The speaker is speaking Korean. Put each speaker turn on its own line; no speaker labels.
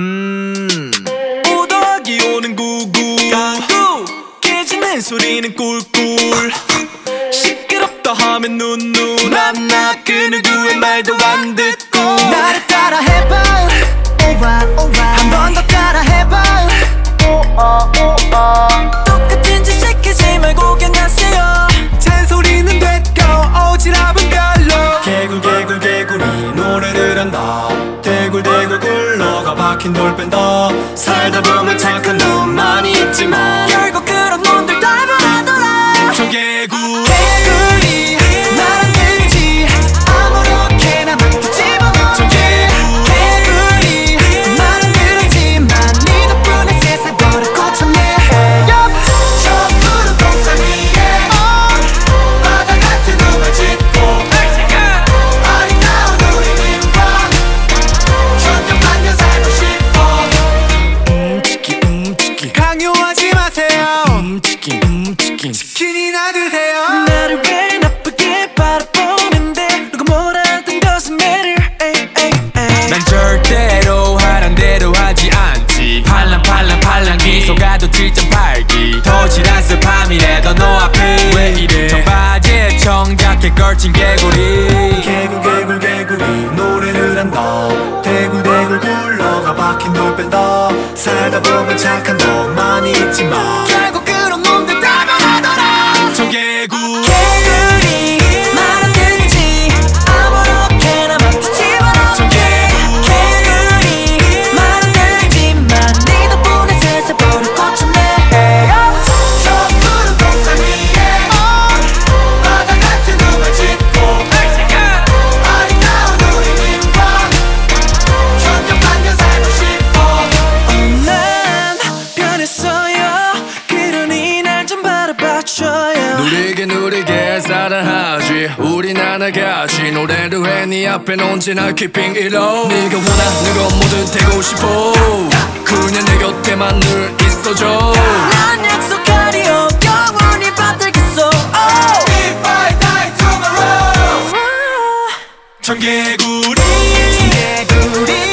음.
오더기 오는 구구. 까구. 깨지는 소리는 꿀꿀. 시끄럽다 하면 눈눈 난나 그 누구의 말도 안 듣고. 나를 따라 해봐. 오와 오와 한 번 더 따라 해봐. 오어 오어 똑같은 짓 시키지 말고 견하세요.
잔소리는 됐고
오지랖은 별로.
개굴 개굴 개굴이 노래를 한다. 박힌 돌 뺀다 살다 보면 착한 놈 많이 있지만
치키 음치키
치킨이나 드세요.
나를 왜 나쁘게 바라보는데? 누가 뭐라든 에이 난
절대로 하란 대로 하지 않지. 팔랑 팔랑 팔랑기 속아도 7.8기. 도질한 습함이래도 너 앞에 왜 이래? 청바지에 청자켓 걸친 개구리.
개굴 개굴 개구리. 노래를 한다. 대굴대굴 굴러가 박힌 돌 뺀다. 살다 보면 착한 놈 많이 있지만
즐겨 누리게 사랑하지. 우린 하나같이 노래를 해네 앞엔 언제나 keeping it low. 네가 원하는 건 뭐든 되고 싶어. 그냥 내 곁에만 늘 있어줘.
난 약속하리 어, 영원히 받들겠어. Oh. If
I die tomorrow.
아. 전개구리. 전개구리.